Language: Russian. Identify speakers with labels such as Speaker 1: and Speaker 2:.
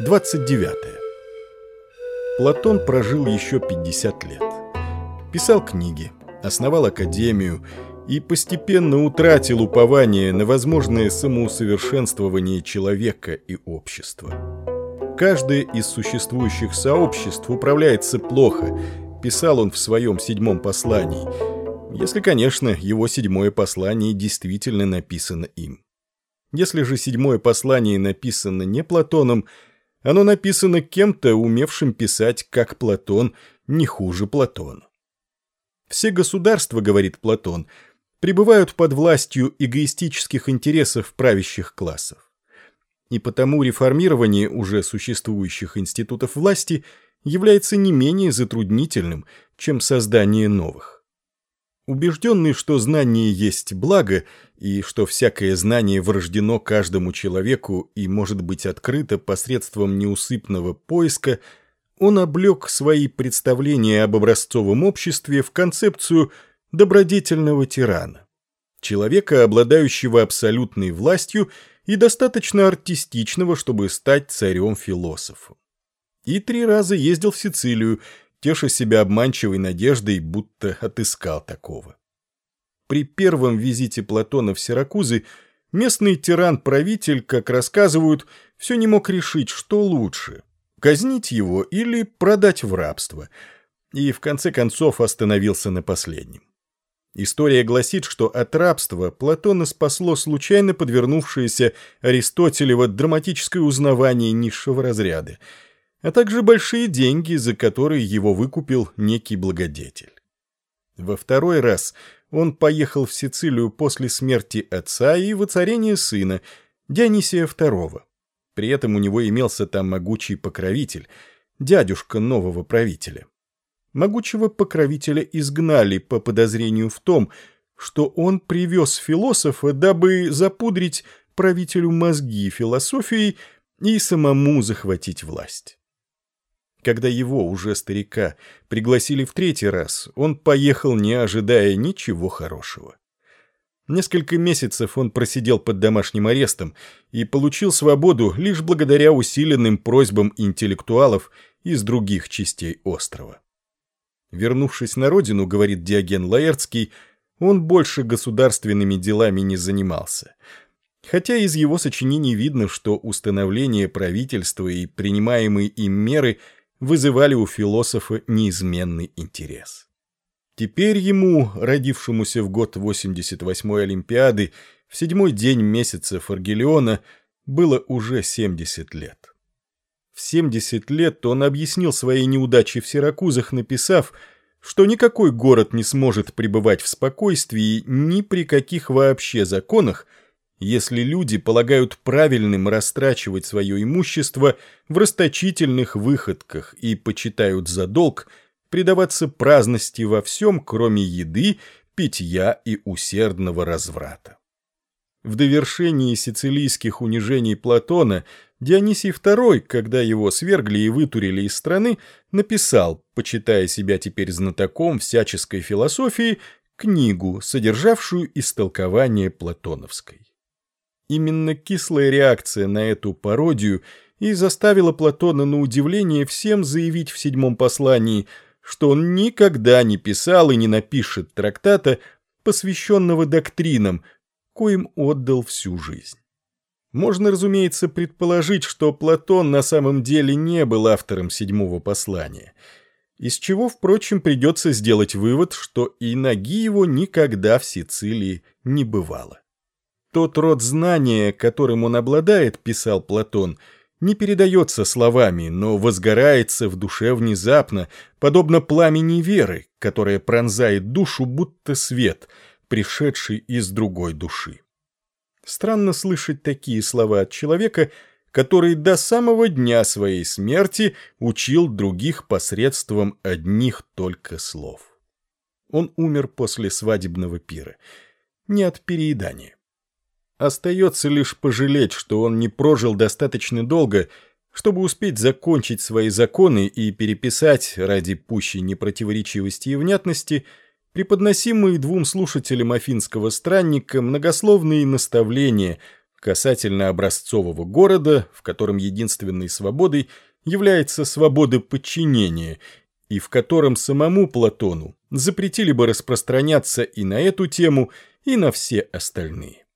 Speaker 1: 29. Платон прожил еще 50 лет. Писал книги, основал академию и постепенно утратил упование на возможное самоусовершенствование человека и общества. Каждое из существующих сообществ управляется плохо, писал он в своем седьмом послании, если, конечно, его седьмое послание действительно написано им. Если же седьмое послание написано не Платоном – оно написано кем-то, умевшим писать, как Платон, не хуже Платона. Все государства, говорит Платон, пребывают под властью эгоистических интересов правящих классов. И потому реформирование уже существующих институтов власти является не менее затруднительным, чем создание новых. Убежденный, что знание есть благо, и что всякое знание врождено каждому человеку и может быть открыто посредством неусыпного поиска, он облег свои представления об образцовом обществе в концепцию добродетельного тирана. Человека, обладающего абсолютной властью и достаточно артистичного, чтобы стать царем-философом. И три раза ездил в Сицилию, теша себя обманчивой надеждой, будто отыскал такого. При первом визите Платона в Сиракузы местный тиран-правитель, как рассказывают, все не мог решить, что лучше – казнить его или продать в рабство, и в конце концов остановился на последнем. История гласит, что от рабства Платона спасло случайно подвернувшееся Аристотелево драматическое узнавание низшего разряда – а также большие деньги, за которые его выкупил некий благодетель. Во второй раз он поехал в Сицилию после смерти отца и воцарения сына, Дионисия II. При этом у него имелся там могучий покровитель, дядюшка нового правителя. Могучего покровителя изгнали по подозрению в том, что он привез философа, дабы запудрить правителю мозги философией и самому захватить власть. Когда его, уже старика, пригласили в третий раз, он поехал, не ожидая ничего хорошего. Несколько месяцев он просидел под домашним арестом и получил свободу лишь благодаря усиленным просьбам интеллектуалов из других частей острова. Вернувшись на родину, говорит Диоген Лаэртский, он больше государственными делами не занимался. Хотя из его сочинений видно, что установление правительства и принимаемые им меры – вызывали у философа неизменный интерес. Теперь ему, родившемуся в год 88-й Олимпиады, в седьмой день месяца Фаргелиона, было уже 70 лет. В 70 лет он объяснил свои неудачи в Сиракузах, написав, что никакой город не сможет пребывать в спокойствии ни при каких вообще законах, если люди полагают правильным растрачивать свое имущество в расточительных выходках и почитают за долг предаваться праздности во всем, кроме еды, питья и усердного разврата. В довершении сицилийских унижений Платона Дионисий II, когда его свергли и вытурили из страны, написал, почитая себя теперь знатоком всяческой философии, книгу, содержавшую истолкование платоновской. Именно кислая реакция на эту пародию и заставила Платона на удивление всем заявить в седьмом послании, что он никогда не писал и не напишет трактата, посвященного доктринам, коим отдал всю жизнь. Можно, разумеется, предположить, что Платон на самом деле не был автором седьмого послания, из чего, впрочем, придется сделать вывод, что и ноги его никогда в Сицилии не бывало. Тот род знания, которым он обладает, писал Платон, не передается словами, но возгорается в душе внезапно, подобно пламени веры, которая пронзает душу, будто свет, пришедший из другой души. Странно слышать такие слова от человека, который до самого дня своей смерти учил других посредством одних только слов. Он умер после свадебного пира, не от переедания. Остается лишь пожалеть, что он не прожил достаточно долго, чтобы успеть закончить свои законы и переписать, ради пущей непротиворечивости и внятности, преподносимые двум слушателям афинского странника многословные наставления, касательно образцового города, в котором единственной свободой является свобода подчинения, и в котором самому Платону запретили бы распространяться и на эту тему, и на все остальные.